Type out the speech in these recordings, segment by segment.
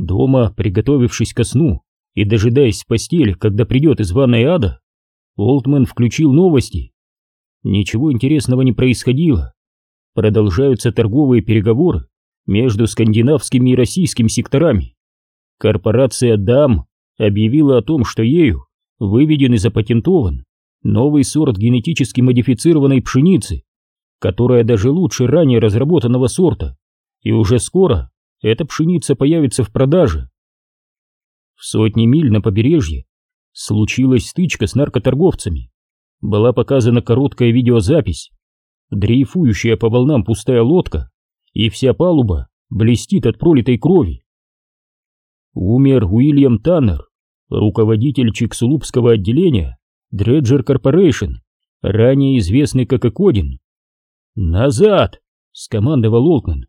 Дома, приготовившись ко сну и дожидаясь в постели, когда придет из ванной ада, Олтман включил новости. Ничего интересного не происходило. Продолжаются торговые переговоры между скандинавскими и российскими секторами. Корпорация ДАМ объявила о том, что ею выведен и запатентован новый сорт генетически модифицированной пшеницы, которая даже лучше ранее разработанного сорта, и уже скоро эта пшеница появится в продаже. В сотни миль на побережье случилась стычка с наркоторговцами. Была показана короткая видеозапись. Дрейфующая по волнам пустая лодка, и вся палуба блестит от пролитой крови. Умер Уильям Таннер, руководитель Чиксулупского отделения Дреджер Корпорейшн, ранее известный как Экодин. «Назад!» — скомандовал Олтман.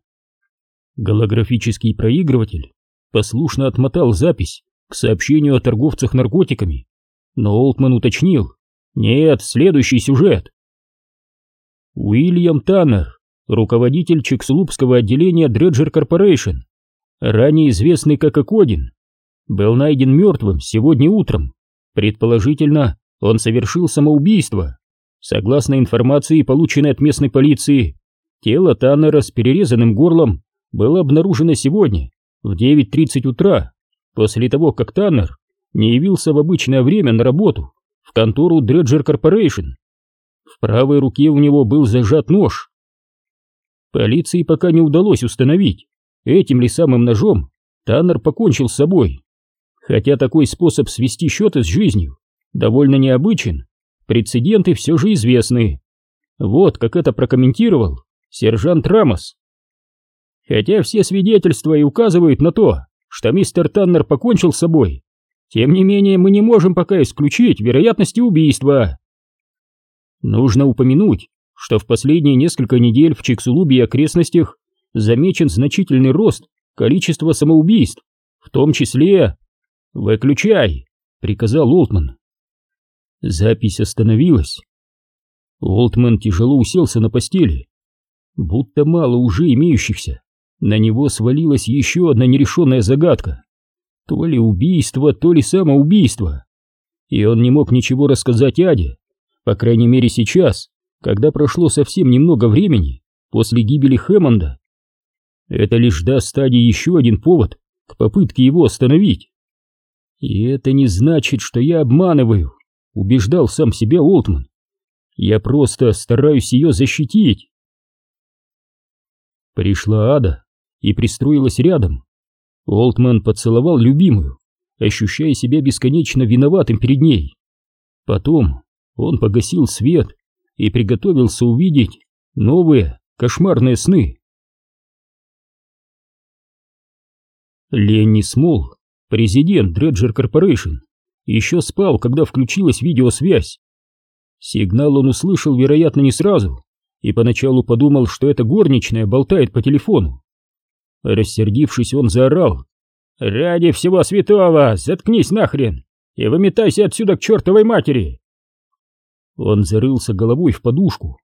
Голографический проигрыватель послушно отмотал запись к сообщению о торговцах наркотиками, но Олтман уточнил «Нет, следующий сюжет». Уильям Таннер, руководитель Чиксулупского отделения Дреджер Корпорейшн, ранее известный как Акодин, был найден мертвым сегодня утром. Предположительно, он совершил самоубийство. Согласно информации, полученной от местной полиции, тело Таннера с перерезанным горлом было обнаружено сегодня в 9.30 утра, после того, как Таннер не явился в обычное время на работу в контору Дреджер Корпорейшн. В правой руке у него был зажат нож. Полиции пока не удалось установить, этим ли самым ножом Таннер покончил с собой. Хотя такой способ свести счеты с жизнью довольно необычен, прецеденты все же известны. Вот как это прокомментировал сержант Рамос. Хотя все свидетельства и указывают на то, что мистер Таннер покончил с собой, тем не менее мы не можем пока исключить вероятности убийства. Нужно упомянуть, что в последние несколько недель в Чиксулубе и окрестностях замечен значительный рост количества самоубийств, в том числе... «Выключай!» — приказал Олтман. Запись остановилась. Олтман тяжело уселся на постели. Будто мало уже имеющихся. На него свалилась еще одна нерешенная загадка. То ли убийство, то ли самоубийство. И он не мог ничего рассказать Аде, по крайней мере сейчас, когда прошло совсем немного времени после гибели Хэммонда. Это лишь даст стадии еще один повод к попытке его остановить. И это не значит, что я обманываю, убеждал сам себя Олтман. Я просто стараюсь ее защитить. Пришла Ада и пристроилась рядом. Олтман поцеловал любимую, ощущая себя бесконечно виноватым перед ней. Потом он погасил свет и приготовился увидеть новые кошмарные сны. Ленни Смол, президент Дреджер Корпорейшн, еще спал, когда включилась видеосвязь. Сигнал он услышал, вероятно, не сразу, и поначалу подумал, что это горничная болтает по телефону. Рассердившись, он заорал. «Ради всего святого, заткнись нахрен и выметайся отсюда к чертовой матери!» Он зарылся головой в подушку.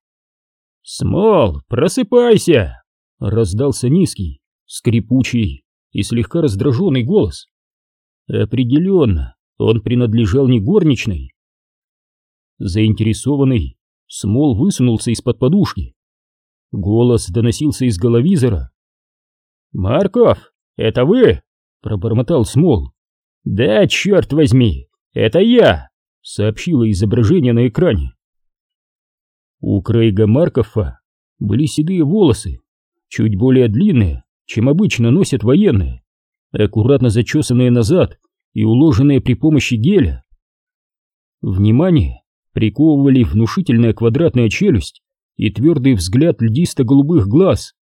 «Смол, просыпайся!» — раздался низкий, скрипучий и слегка раздраженный голос. Определенно, он принадлежал не горничной. Заинтересованный, Смол высунулся из-под подушки. Голос доносился из головизора. «Марков, это вы?» — пробормотал Смол. «Да, черт возьми, это я!» — сообщило изображение на экране. У Крейга Маркова были седые волосы, чуть более длинные, чем обычно носят военные, аккуратно зачесанные назад и уложенные при помощи геля. Внимание приковывали внушительная квадратная челюсть и твердый взгляд льдисто-голубых глаз.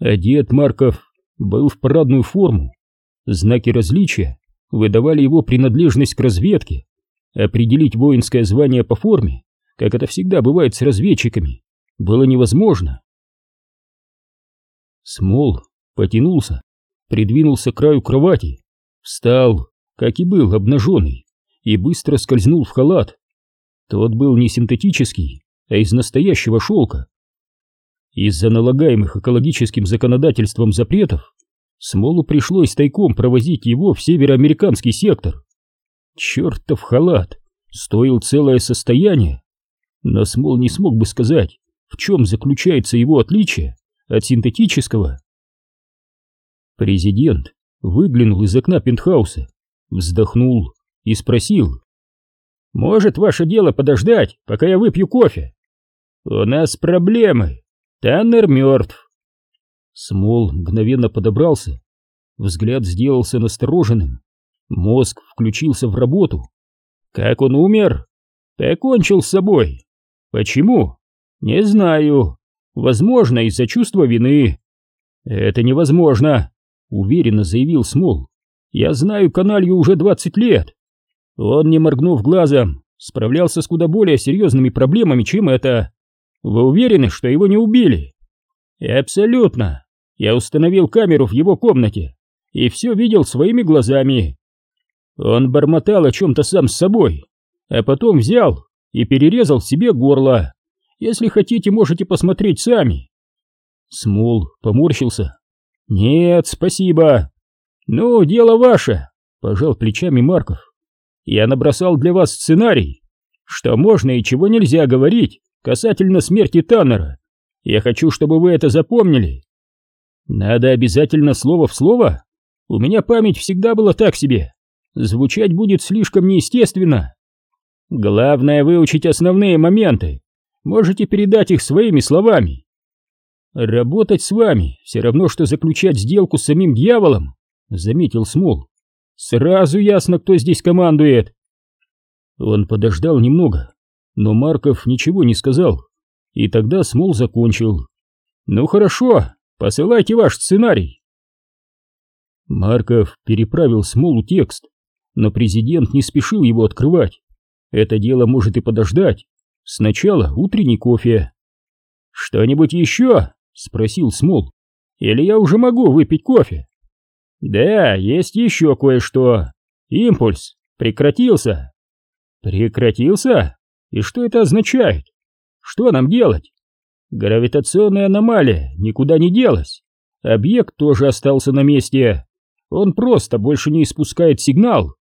Одет Марков был в парадную форму. Знаки различия выдавали его принадлежность к разведке. Определить воинское звание по форме, как это всегда бывает с разведчиками, было невозможно. Смол потянулся, придвинулся к краю кровати, встал, как и был, обнаженный, и быстро скользнул в халат. Тот был не синтетический, а из настоящего шелка. Из-за налагаемых экологическим законодательством запретов Смолу пришлось тайком провозить его в североамериканский сектор. Чертов халат стоил целое состояние, но Смол не смог бы сказать, в чем заключается его отличие от синтетического. Президент выглянул из окна пентхауса, вздохнул и спросил. «Может, ваше дело подождать, пока я выпью кофе? У нас проблемы. Таннер мертв». Смол мгновенно подобрался, взгляд сделался настороженным, мозг включился в работу. Как он умер? Покончил с собой. Почему? Не знаю. Возможно, из-за чувства вины. Это невозможно, уверенно заявил Смол. Я знаю каналью уже 20 лет. Он, не моргнув глазом, справлялся с куда более серьезными проблемами, чем это. Вы уверены, что его не убили? Абсолютно. Я установил камеру в его комнате и все видел своими глазами. Он бормотал о чем-то сам с собой, а потом взял и перерезал себе горло. Если хотите, можете посмотреть сами. Смол поморщился. Нет, спасибо. Ну, дело ваше, пожал плечами Марков. Я набросал для вас сценарий, что можно и чего нельзя говорить касательно смерти Таннера. Я хочу, чтобы вы это запомнили. Надо обязательно слово в слово? У меня память всегда была так себе. Звучать будет слишком неестественно. Главное выучить основные моменты. Можете передать их своими словами. Работать с вами все равно, что заключать сделку с самим дьяволом, заметил Смол. Сразу ясно, кто здесь командует. Он подождал немного, но Марков ничего не сказал. И тогда Смол закончил. Ну хорошо, посылайте ваш сценарий. Марков переправил Смолу текст, но президент не спешил его открывать. Это дело может и подождать. Сначала утренний кофе. «Что-нибудь еще?» — спросил Смол. «Или я уже могу выпить кофе?» «Да, есть еще кое-что. Импульс прекратился». «Прекратился? И что это означает? Что нам делать?» «Гравитационная аномалия никуда не делась. Объект тоже остался на месте. Он просто больше не испускает сигнал.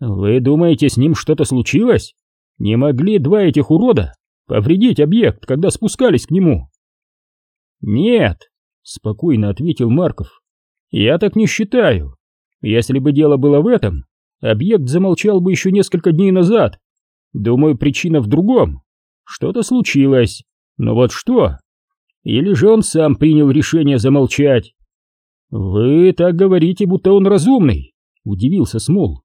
Вы думаете, с ним что-то случилось? Не могли два этих урода повредить объект, когда спускались к нему? Нет, спокойно ответил Марков. Я так не считаю. Если бы дело было в этом, объект замолчал бы еще несколько дней назад. Думаю, причина в другом. Что-то случилось. Но вот что? Или же он сам принял решение замолчать? Вы так говорите, будто он разумный, удивился Смол.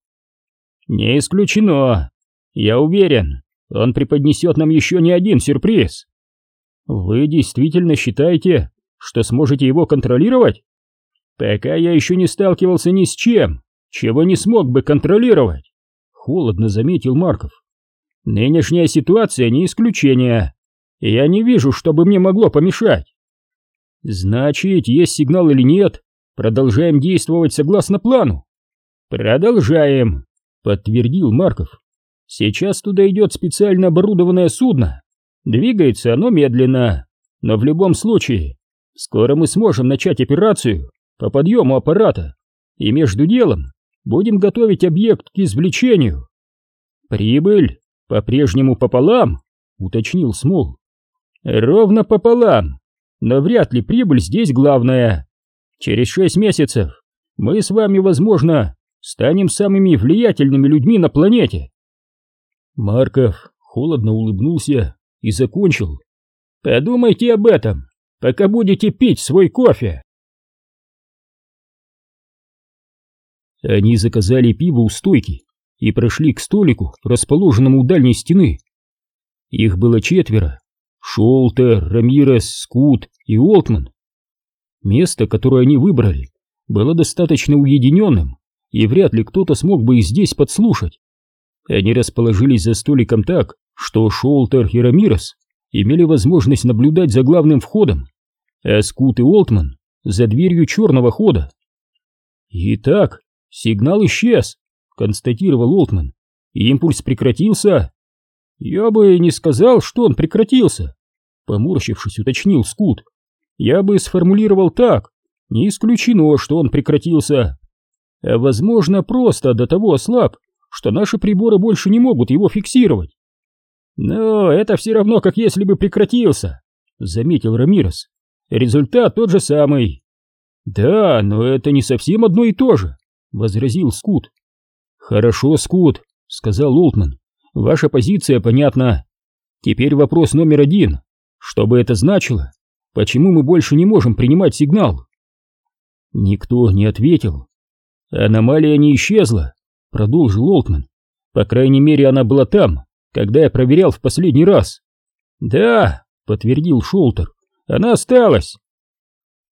«Не исключено. Я уверен, он преподнесет нам еще не один сюрприз. Вы действительно считаете, что сможете его контролировать? Пока я еще не сталкивался ни с чем, чего не смог бы контролировать», — холодно заметил Марков. «Нынешняя ситуация не исключение. Я не вижу, что бы мне могло помешать». «Значит, есть сигнал или нет, продолжаем действовать согласно плану?» «Продолжаем», подтвердил Марков. Сейчас туда идет специально оборудованное судно. Двигается оно медленно, но в любом случае, скоро мы сможем начать операцию по подъему аппарата, и между делом будем готовить объект к извлечению. Прибыль по-прежнему пополам, уточнил Смол. Ровно пополам, но вряд ли прибыль здесь главная. Через шесть месяцев мы с вами, возможно, станем самыми влиятельными людьми на планете. Марков холодно улыбнулся и закончил. Подумайте об этом, пока будете пить свой кофе. Они заказали пиво у стойки и прошли к столику, расположенному у дальней стены. Их было четверо. Шолтер, Рамирес, Скут и Олтман. Место, которое они выбрали, было достаточно уединенным, и вряд ли кто-то смог бы их здесь подслушать. Они расположились за столиком так, что Шолтер и Рамирес имели возможность наблюдать за главным входом, а Скут и Олтман за дверью черного хода. «Итак, сигнал исчез», — констатировал Олтман. «Импульс прекратился». «Я бы не сказал, что он прекратился», — поморщившись, уточнил Скут. «Я бы сформулировал так. Не исключено, что он прекратился. А возможно, просто до того ослаб, что наши приборы больше не могут его фиксировать. Но это все равно, как если бы прекратился, заметил Рамирес. Результат тот же самый. Да, но это не совсем одно и то же, возразил Скут. Хорошо, Скут, сказал Олтман. Ваша позиция понятна. Теперь вопрос номер один. Что бы это значило? Почему мы больше не можем принимать сигнал? Никто не ответил. Аномалия не исчезла, продолжил Олтман. По крайней мере, она была там, когда я проверял в последний раз. Да, подтвердил Шолтер, она осталась.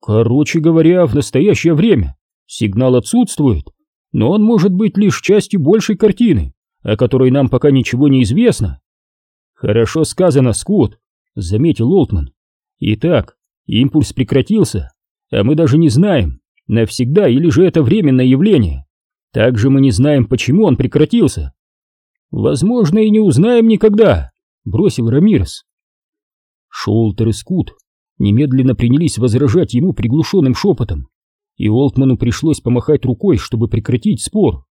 Короче говоря, в настоящее время сигнал отсутствует, но он может быть лишь частью большей картины, о которой нам пока ничего не известно. Хорошо сказано, Скотт, заметил Олтман. Итак, импульс прекратился, а мы даже не знаем, навсегда или же это временное явление. Также мы не знаем, почему он прекратился. Возможно, и не узнаем никогда, бросил Рамирес. Шолтер и Скут немедленно принялись возражать ему приглушенным шепотом, и Олтману пришлось помахать рукой, чтобы прекратить спор.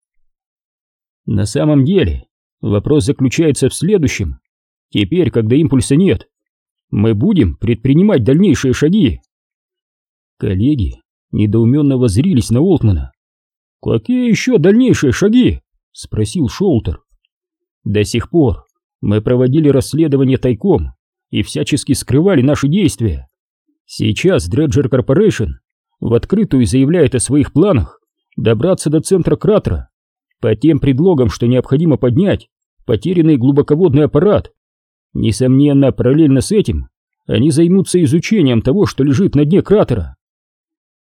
На самом деле, вопрос заключается в следующем. Теперь, когда импульса нет, мы будем предпринимать дальнейшие шаги. Коллеги недоуменно воззрились на Олтмана. «Какие еще дальнейшие шаги?» — спросил Шолтер. До сих пор мы проводили расследование тайком и всячески скрывали наши действия. Сейчас Dredger Corporation в открытую заявляет о своих планах добраться до центра кратера по тем предлогам, что необходимо поднять потерянный глубоководный аппарат. Несомненно, параллельно с этим они займутся изучением того, что лежит на дне кратера.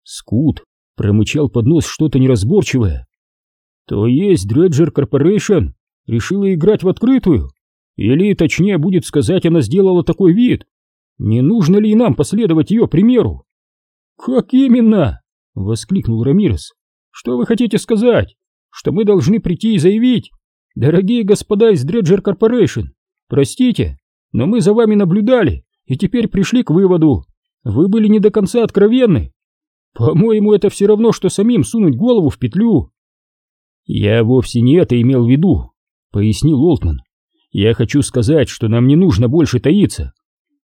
Скут промычал под нос что-то неразборчивое. То есть Dredger Corporation решила играть в открытую? Или, точнее будет сказать, она сделала такой вид? Не нужно ли и нам последовать ее примеру? Как именно? Воскликнул Рамирес. Что вы хотите сказать? Что мы должны прийти и заявить? Дорогие господа из Dredger Corporation, простите, но мы за вами наблюдали и теперь пришли к выводу. Вы были не до конца откровенны. По-моему, это все равно, что самим сунуть голову в петлю. Я вовсе не это имел в виду, пояснил Олтман. Я хочу сказать, что нам не нужно больше таиться.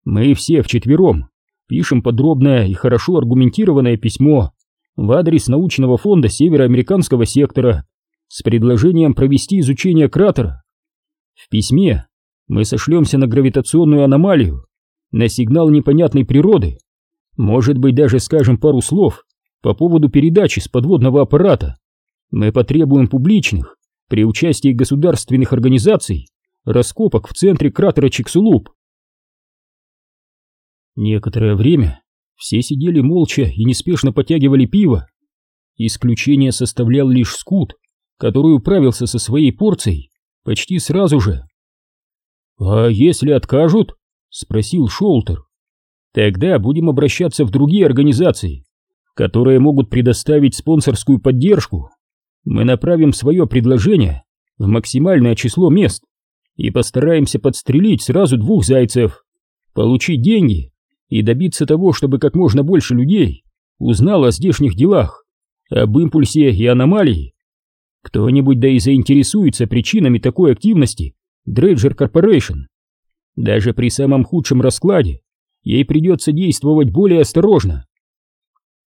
Мы все вчетвером пишем подробное и хорошо аргументированное письмо в адрес научного фонда североамериканского сектора с предложением провести изучение кратера. В письме мы сошлемся на гравитационную аномалию, на сигнал непонятной природы, может быть даже скажем пару слов по поводу передачи с подводного аппарата. Мы потребуем публичных, при участии государственных организаций раскопок в центре кратера Чиксулуп. Некоторое время все сидели молча и неспешно потягивали пиво. Исключение составлял лишь Скут, который управился со своей порцией почти сразу же. «А если откажут?» — спросил Шолтер. «Тогда будем обращаться в другие организации, которые могут предоставить спонсорскую поддержку мы направим свое предложение в максимальное число мест и постараемся подстрелить сразу двух зайцев, получить деньги и добиться того, чтобы как можно больше людей узнало о здешних делах, об импульсе и аномалии. Кто-нибудь да и заинтересуется причинами такой активности Dredger Corporation. Даже при самом худшем раскладе ей придется действовать более осторожно.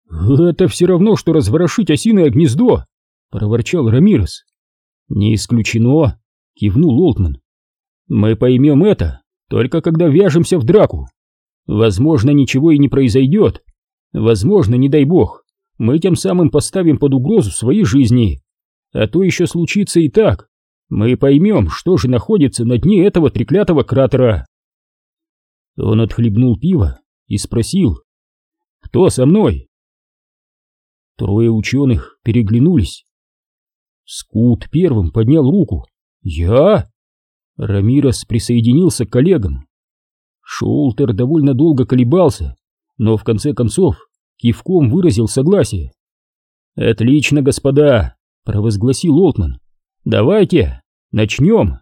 «Это все равно, что разворошить осиное гнездо», проворчал Рамирес. Не исключено, кивнул Олтман. Мы поймем это только когда вяжемся в драку. Возможно, ничего и не произойдет. Возможно, не дай бог, мы тем самым поставим под угрозу свои жизни. А то еще случится и так. Мы поймем, что же находится на дне этого треклятого кратера. Он отхлебнул пиво и спросил, «Кто со мной?» Трое ученых переглянулись. Скут первым поднял руку. «Я?» Рамирос присоединился к коллегам. Шолтер довольно долго колебался, но в конце концов кивком выразил согласие. «Отлично, господа!» — провозгласил Олтман. «Давайте, начнем!»